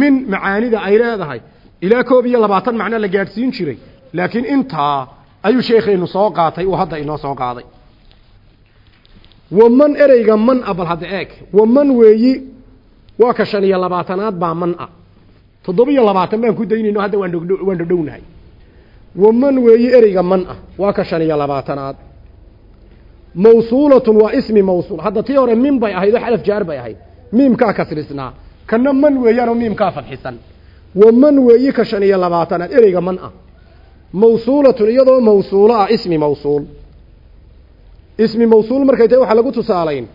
Min macaanida ay leedahay ilaa koob iyo labaatan macno la gaadhsiin jiray. Laakiin intaa ayuu sheekheenu soo qaatay uu hadda inoo soo qaaday. Waman ereyga man a bal hadda eeg. Waman weeyi? Waa ka shan iyo labaatanaad baa man a toddoba-iyo labaatan baan ku daynayno hadda waan dhodhownahay waman weeyi ereyga man ah waa ka shan iyo labaatanaad. Mawsuulatun waa ismi mawsuul. Hadda tii hore min bay ahayd oo xalaf jaar bay ahayd. Miimkaa kasrisnaa. Kana man weeyaanoo miimkaa fadxisan waman weeyi ka shan iyo labaatanaad ereyga man ah. Mawsuulatun iyadoo mawsuulo ah ismi mawsuul. Ismi mawsuul markay tahay waxaa lagu tusaalayn.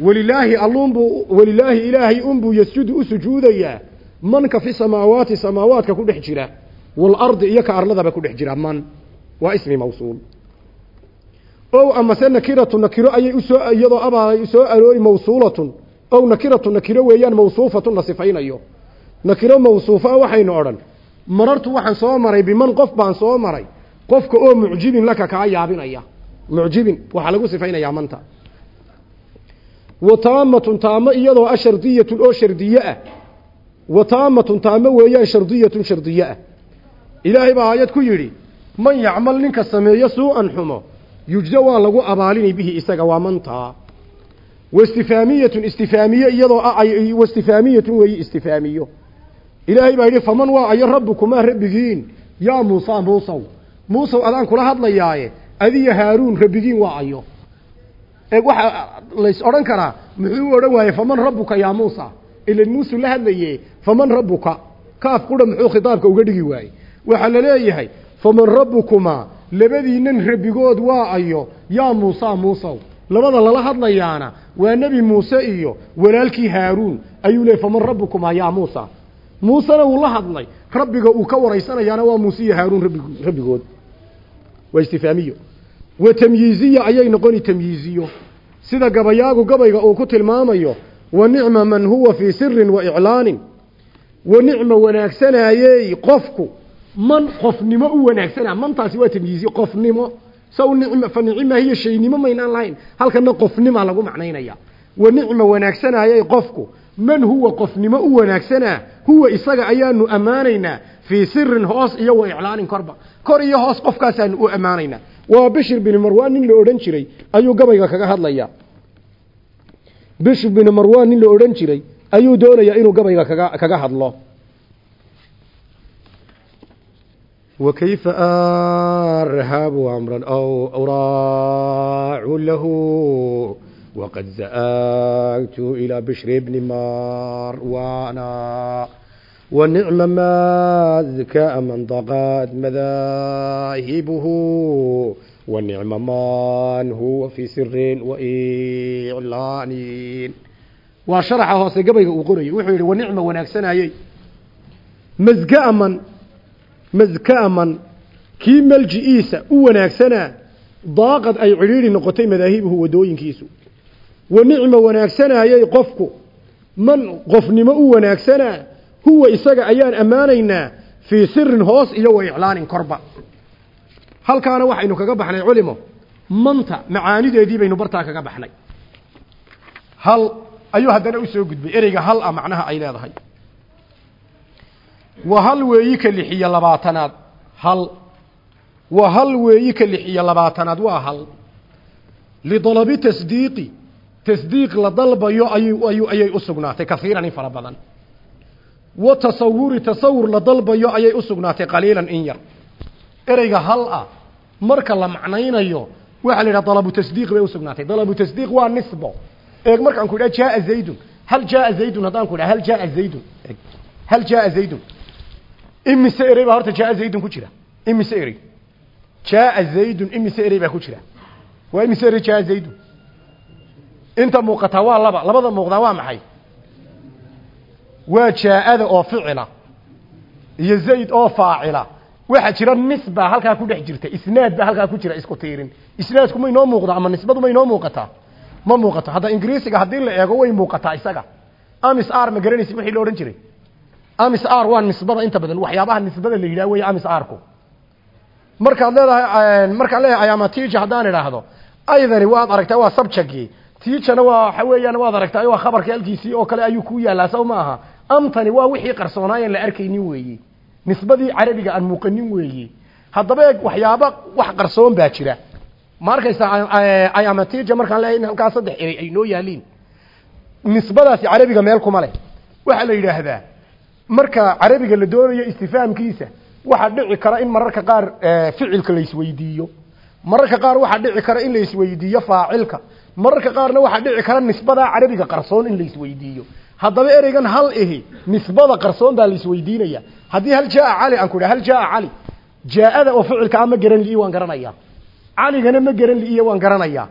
Welilaahi alluunbuu welilaahi ilaahay unbuu yasjudu u sujuudayaa manka fi samaawaati samaawaadka ku dhex jira. Walardi iyo ka arladaba ku dhex jira man. Waa ismi mawsuul. Ow amase nakiratu nakiro ayay u soo iyadoo abaaay soo aroori mawsuulatun. Ow nakiratu nakiro weeyaan mawsuufatun la sifaynayo nakiro mawsuufa waxaynu odhan. Marartu waxaan soo maray biman qof baan soo maray. Qofka oo mucjibin laka kaa yaabinaya. Mucjibin waxaa lagu sifaynayaa manta. Wa taamatun taamo iyadoo ah shardiyatun oo shardiye ah. Wa taamatun taamo weeyaan shardiyatun shardiye ah. Ilaahay baa aayad ku yidhi man yacmal ninka sameeyo suu-an xumo yujzo waa lagu abaalinay bihi isaga waa mantaa wastifaamiyatun istifaamiye iyadoo ah wastifaamiyatun weeyi istifaamiyo ilaahay baa yidhi faman waa ayo rabbukumaa rabbigiin. Yaa muusa muusow. Muusow adaan kula hadlayaaye. Adiyo haaruun rabbigiin waa ayo. Ee waxaa lays odhan karaa muxuu odhan waaye faman rabbuka yaa muusa? Ilan muusuu la hadlaye faman rabbuka? Kaaf qura muxuu khitaabka uga dhigi waaye. Waxaa la leeyahay faman rabbukumaa labadiinan rabbigood waa ayo. Yaa muusa muusow. Labada lala hadlayaana waa nebi muuse iyo walaalkii haaruun. Ayuu leeyay faman rabbukumaa yaa muusa muusena wuu la hadlay. Rabbiga uu ka waraysanayaana waa muuse iyo haaruun rabbig rabbigood. Waa istifaamiyo wa tamyiiziya ayay noqoni tamyiiziyo. Sida gabayaagu gabayga uu ku tilmaamayo wa nicma man huwa fii sirin wa iclaanin. Wa nicma wanaagsanaayey qofku. Man qofnimo u wanaagsanaa mantaasi waa tamyiiziyo qofnimo. Saw nicma fa nicima hiyo shaynimo maynaan lahayn. Halkana qofnima lagu macnaynaya wa nicma wanaagsanaayey qofku man huwa qofnimo u wanaagsanaa huwa isaga ayaanu ammaanaynaa fii sirin hoos iyo wa iclaanin korba kor iyo hoos qofkaasaanu u ammaanaynaa waa bishir bin marwaan nin la odhan jiray ayuu gabayga kaga hadlaya bishir bin marwaan nin la odhan jiray ayuu doonayaa inuu gabayga kaga kaga hadlo وكيف أرهب أمرا أو أراع له وقد زأت إلى بشر بن مروان ونعم ما ذكاء من ضغت مذاهبه ونعم من هو في سر وإعلان وشرح هو سيقبل وقري وحيري ونعم ونكسنا يي مزقاء من maskaaman kii malji-iisa u wanaagsanaa daaqad ay cidhiidhi noqotay madaahibuhu wadooyinkiisu wa nicma wanaagsanaayay qofku man qofnimo u wanaagsanaa huwa isaga ayaan ammaanaynaa fii sirin hoos iyo wa iclaanin korba. Halkaana waxaynu kaga baxnay culimo manta macaanideedii baynu bartaa kaga baxnay. Hal ayuu haddana u soo gudbay ereyga hal a macnaha ay leedahay. Wa hal weeyi ka lix iyo labaatanaad hal. Wa hal weeyi ka lix iyo labaatanaad waa hal. Lidalabi tasdiiqi tasdiiq la dalbayo ayuu ayay u sugnaatay kahiiran in fara badan. Wa tasawuri tasawur la dalbayo ayay u sugnaatay qaliilan in yar. Ereyga hal ah marka la macnaynayo waxaa la yidhaha dalabu tasdiiq bay u sugnaatay. Dalabu tasdiiq waa nisbo. Eeg markaan ku idhaha jaaa zaydun. Hal jaaa zaydun haddaan ku idhaha hal jaaa zaydun. Hal jaaa zaydun. Imise erey baa horta jaaa zaydun ku jira. Imise erey. Jaaa zaydun imise erey baa ku jira. Waa imise erey jaaa zaydun inta muuqataa waa laba labada muuqdaa waa maxay? Waa jaa-ada oo ficila iyo zayd oo faacila. Waxaa jira nisba halkaa ku dhex jirta isnaad baa halkaa ku jira isku tiirin. Isnaadku ma inoo muuqda ama nisbadu ma inoo muuqataa ma muuqato. Hadda ingiriisiga haddii la eego way muuqataa isaga. Amis r ma garanaysi wixii la odhan jiray? Amis r waa nisbada inta badan. Waxyaabaha nisbada la yidhaha wey amis rku. Markaad leedahay markaan leeyahay ayaama tija haddaan idhaahdo aydani waad aragtaa waa subjectgii tijana waa waxa weeyaan waad aragtaa waa khabarka halkiisii oo kale ayuu ku yaalaa saw ma aha. Amtani waa wixii qarsoonaayan la arkaynin weeyi. Nisbadii carabiga aan muuqanin weeyi. Haddaba waxyaaba wax qarsoon baa jira. Ma arkaysaa ayaama tija markaan leeyahay in halkaa saddex erey ay noo yaaliin nisbadaasi carabiga meel kuma leh. Waxaa la yidhaahdaa marka carabiga la doonayo istifaamkiisa waxaa dhici kara in mararka qaar ficilka la mararka qaar waxaa dhici kara in la faacilka mararka qaarna waxaa dhici kara nisbada carabiga qarsoon in la isweydiiyo. Haddaba ereygan hal ihi nisbada qarsoon baa la isweydiinaya. Haddii hal jaa cali aan ku idhaha hal jaa cali jaa-ada oo ficilka ah ma garan liiyo waan garanaya. Caligana ma garan liiyo waan garanaya.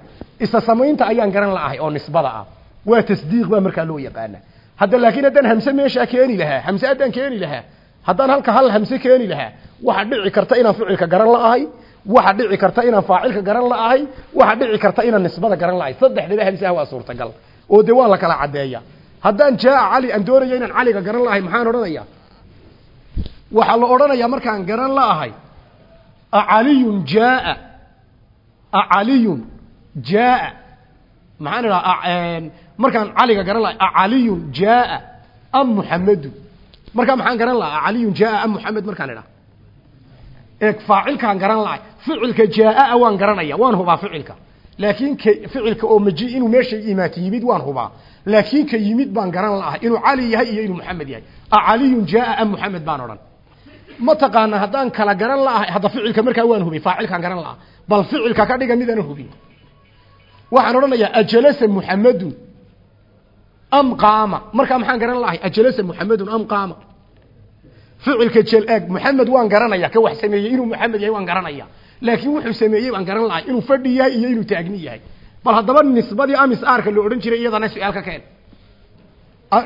Isa samaynta ayaan garan la'ahay oo nisbada ah. Waa tasdiiq baa markaa loo yaqaana hadda laakiin haddaan hamse meeshaa keeni lahaa hamse haddaan keeni lahaa haddaan halka hal hamse keeni lahaa waxaa dhici karta inaan ficilka garan la'ahay waxaa dhici karta inaan faacilka garan la'ahay waxaa dhici karta inaan nisbada garan la'ahay saddexdaba hamsaha waa suurtagal. Oo dee waa la kala caddeeya haddaan jaa cali aan doonayo inaan caliga garan la'ahay maxaan odhanayaa waxaa la odhanayaa markaan garan la'ahay acaliyun jaaa acaliyun jaaa. Maxaan idhaha markaan caliga garan lahay acaliyun jaaa am muxamedu markaa maxaan garan lahaa acaliyun jaaa am muxamed markaan idhaha eeg faacilkaan garan lahay. Ficilka jaaa waan garanaya waan hubaa ficilka. Laakiin k ficilka oo maji inuu meesha imaati yimid waan hubaa. Laakiin ka yimid baan garan lahay inuu cali yahay iyo inuu muxamed yahay. Acaliyun jaaa am muxamed baan odhan. Ma taqaana haddaan kala garan la'ahay hadda ficilka markaa waan hubay faacilkaan garan lahaa bal ficilka ka dhiga midaan hubin. Waxaan odhanayaa ajalasa muxamedun am qaama. Markaa maxaan garan lahay ajalasa muxamedun am qaama ficilka jalaag muxamed waan garanaya ka wax sameeyey inuu muxamed yahay waan garanaya. Laakiin wuxuu sameeyey baan garan lahay inuu fadhi yahay iyo inuu taagni yahay. Bal haddaba nisbadii amis aarka la odhan jiray iyadana su'aal ka keen.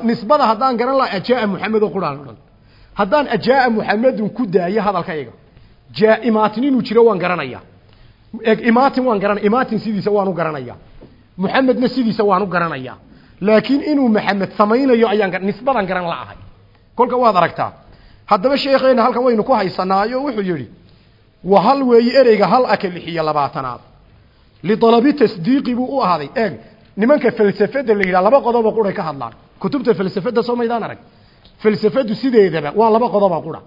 Nisbada haddaan garan laha ajaa muxamed oo quraan odhan. Haddaan ajaa muxamedun ku daayo hadalkayga jaa imaatin inuu jiro waan garanaya. Imaatin waan garanaya imaatin sidiisa waan u garanaya. Muxamedna sidiisa waan u garanaya. Laakiin inuu maxamed samaynayo ayaan nisbadan garan la ahay. Kolka waad aragtaa haddaba sheekheena halkan waynu ku haysanaayo wuxuu yidhi wa hal weeye ereyga hal aka labaatanaad. Lidalabi tasdiiqi buu u ahaaday. Eeg nimanka falsafada la yidhaha laba qodoba quray ka hadlaan. Kutubta falsafada soo maydaan arag. Falsafadu sideedaba waa laba qodoba qura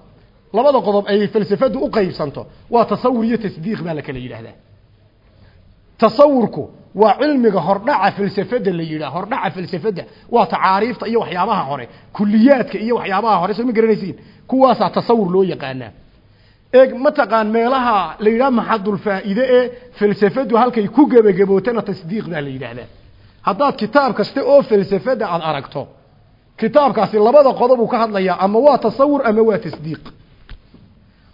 labada qodob ay falsafadu u qaybsanto waa tasawur iyo tasdiiq baa la kala yidhaahdaa. Tasawurku waa cilmiga hordhaca falsafada la yidhaha hordhaca falsafada waa tacaariifta iyo waxyaabaha hore. Kuliyaadka iyo waxyaabaha hore soo ma garanaysiin? Kuwaasaa tasawur loo yaqaanaa. Eeg mataqaan meelaha la yidhaha maxadulfaa'iide ee falsafadu halkay ku gebagabootana tasdiiq baa la yidhaahdaa. Haddaad kitaab kaste oo falsafada aada aragto kitaabkaasi labada qodob uu ka hadlayaa ama waa tasawur ama waa tasdiiq?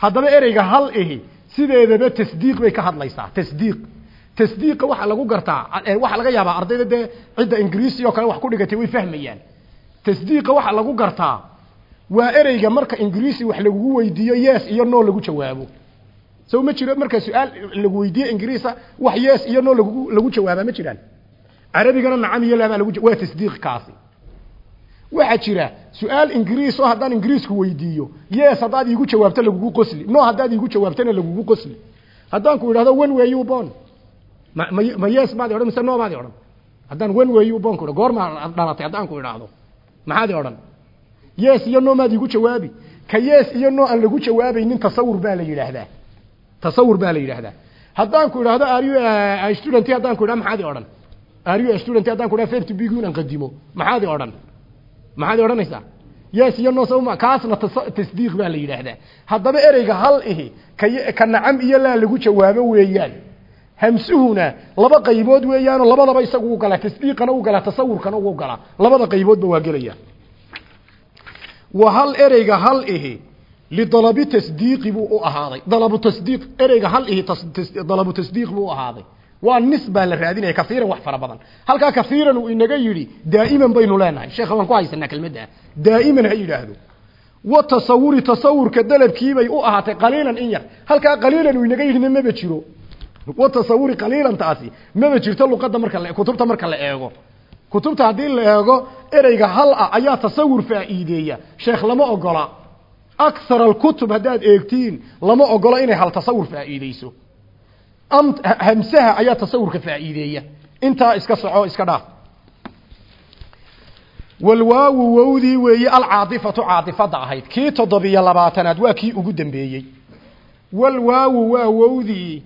Haddaba ereyga hal ihi sideedaba tasdiiq bay ka hadlaysaa. Tasdiiq tasdiiqa waxaa lagu gartaa waxaa laga yaabaa ardayda dee cidda ingiriisi oo kale wax ku dhigatay way fahmayaan. Tasdiiqa waxaa lagu gartaa waa ereyga marka ingiriisi wax lagugu weydiiyo yes iyo no lagu jawaabo. So ma jiro marka su'aal lagu weydiiyo ingiriisa wax yes iyo no lagu lagu jawaabaa ma jiraan. Carabigana nacam iyo laabaa lagu waa tasdiiq kaasi. Waxaa jira su'aal ingiriis oo haddaan ingiriisku weydiiyo yes haddaad iigu jawaabto lagugu qosli no haddaad iigu jawaabtona lagugu qosli. Haddaan ku idhahdo one way you ma yes baad odhan mise no baad odhan. Haddaan one way you born ku goorma dhalatay haddaan ku idhaahdo maxaad odhan? Yes iyo no maad iigu jawaabi. Ka yes iyo no aan lagu jawaabaynin tasawur baa la yidhaahdaa. Tasawur baa la yidhaahdaa. Haddaan ku idhahdo are you a student? Haddaan ku idhahdo maxaad odhan? Are you a student? Haddaan ku idhahdo fifty big aan qadimo. Maxaad odhan? Maxaad odhanaysaa yes iyo no sawma kaasna tasdiiq baa la yidhaahdaa. Haddaba ereyga hal ihi ka ka iyo laa lagu jawaabo weeyaan hamsuhuna laba qaybood weeyaanoo labadaba isagu u galaa tasdiiqana u galaa tasawurkana u galaa. Labada qayboodba waa gelaya. Wa hal ereyga hal ihi lidalabi tasdiiqi buu u ahaaday. Dalabu tasdiiq ereyga hal ihi dalabu tasdiiq buu u ahaaday. Waa nis baa la raadinaya kaiiran wax fara badan. Halkaa kaiiran uu inaga yidhi daa'iman baynu leenahay. Sheekha waan ku haysanaa kelmadda. Daa'iman ha yidhaahdo. Wa tasawuri tasawurka dalabkiibay u ahaatay qaliilan in yar. Halkaa qaliilan uu inaga yidhina maba jiro wa tasawuri qaliilantaasi maba jirto luqadda marka la kutubta marka la eego. Kutubta haddii la eego ereyga hal ah ayaa tasawur faa'iideeya. Sheekh lama ogola. Akthar alkutub haddaad eegtiin lama ogola inay hal tasawur faa'iideyso. Hamsaha ayaa tasawurka faa'iideeya. Intaa iska soco iska dhaaf. Walwaawu wowdii weeye alcaadifatu caadifadda ahayd. Kii toddobiyo labaatanaad waa kii ugu dambeeyey. Walwaawu waa wowdii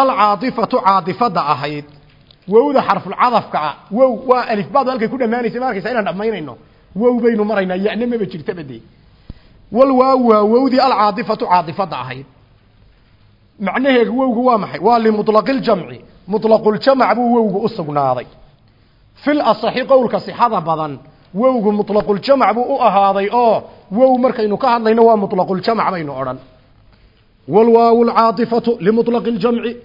alcaadifatu caadifadda ahayd wowda xarfulcadafka ah wow waa alifbaad halkay ku dhammaanaysa ma arkaysa inaan dhammaynayno wow baynu maraynaa yana maba jirtaba dee walwaawu waa wowdii alcaadifatu caadifadda ahayd macnaheegu wowgu waa maxay waa limuطlaqiljamci muطlaquljamac buu wowgu u sugnaaday fil asaxi qowlka sixada badan wowgu muطlaquljamac buu u ahaaday oo wow markaynu ka hadlayno waa muطlaquljamac baynu odhan walwaawu lcaaطifatu limuطlaqi اljamci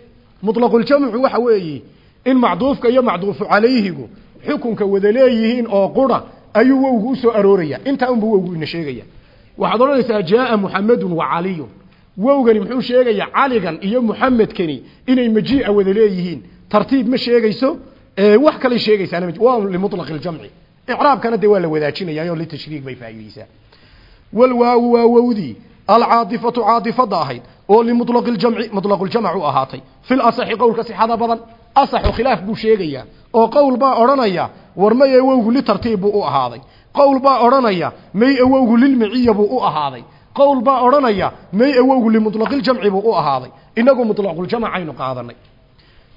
muطlaquljamcu waxa weeye in macduufka iyo macduufu calayhigu xukunka wada leeyihiin oo qura ayuu wowgu usoo arooraya intaa unbu wowgu ina sheegaya waxaad odhanaysaa jaaa muxamedun wa caliyun wowgani muxuu sheegayaa caligan iyo muxamedkani inay majiica wada leeyihiin tartiib ma sheegayso wax kalay sheegaysaana waa limuطlaqi اljamci icraabkana dee waa la wadaajinaya oo litashriik bay faa'iideysaa walwaawu waa wowdii alcaadifatu caadifadda ahayd oo limuطlaqi اljamci muطlaquljamc u ahaatay fi lasaxi qowlka sixada badan asaxu khilaaf buu sheegayaa oo qowl baa odhanaya war may awowgu litartiib buu u ahaaday qowl baa odhanaya may awowgu lilmaciya buu u ahaaday qowl baa odhanaya may awowgu limuطlaqiljamci buu u ahaaday inagu muطlaquljamc aynu qaadanay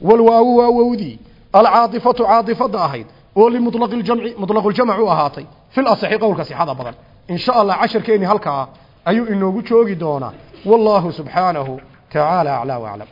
walwaawu waa wowdii alcaadifatu caadifadda ahayd oo limuطlaqi ljamci muطlaquljamc u ahaatay fi lasaxi qowlka sixada badan in sha allah casharkeeni halkaa ayuu inoogu joogi doonaa. Wallahu subxaanahu tacaala aclaa waclam